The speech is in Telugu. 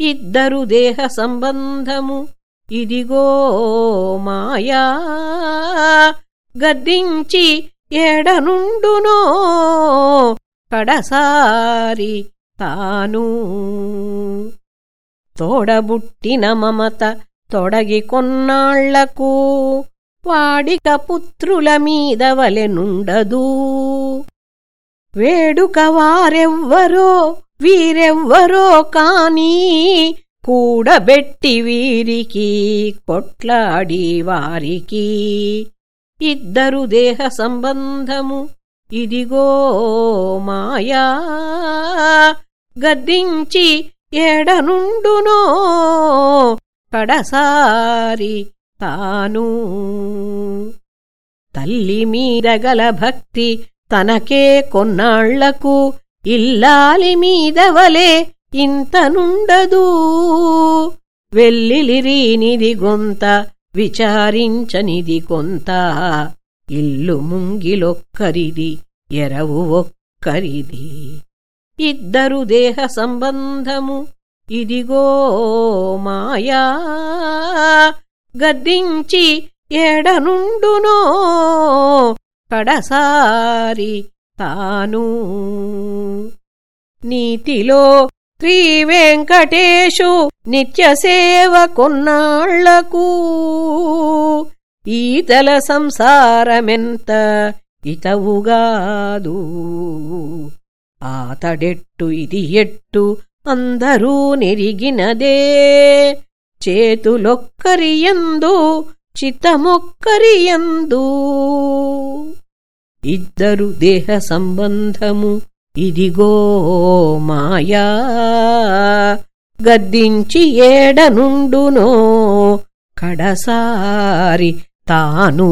ఇద్దరు దేహ సంబంధము. ఇదిగో మాయా గద్దించి ఎడనుండునో కడసారి తాను. తోడబుట్టిన మమత తొడగి కొన్నాళ్ళకు వాడిక పుత్రుల మీద వలెనుండదు వేడుక వారెవ్వరో వీరెవ్వరో కానీ కూడబెట్టి వీరికి కొట్లాడి వారికి. ఇద్దరు దేహ సంబంధము ఇదిగో మాయా. గద్దించి ఎడనుండునో కడసారి తాను. తల్లి మీద గల భక్తి తనకే కొన్నాళ్ళకు ఇల్లాలి మీద వలే ఇంతనుండదు వెల్లిలిరీనిది గొంత విచారించనిది కొంత. ఇల్లు ముంగిలొక్కరిది ఎరవు ఒక్కరిది. ఇద్దరు దేహ సంబంధము ఇదిగో మాయా. గద్దించి ఎడనుండునో కడసారి తాను. నీతిలో శ్రీ నిత్య సేవ కొన్నాళ్ళకు ఈతల సంసారమెంత ఇతవుగాదు. ఆతడెట్టు ఇది ఎట్టు అందరూ నెరిగినదే. చేతులొక్కరియందు చిత్తమొక్కరియందు. ఇద్దరు దేహ సంబంధము. ఇదిగో మాయా గద్దించి ఏడనుండునో కడసారి తాను.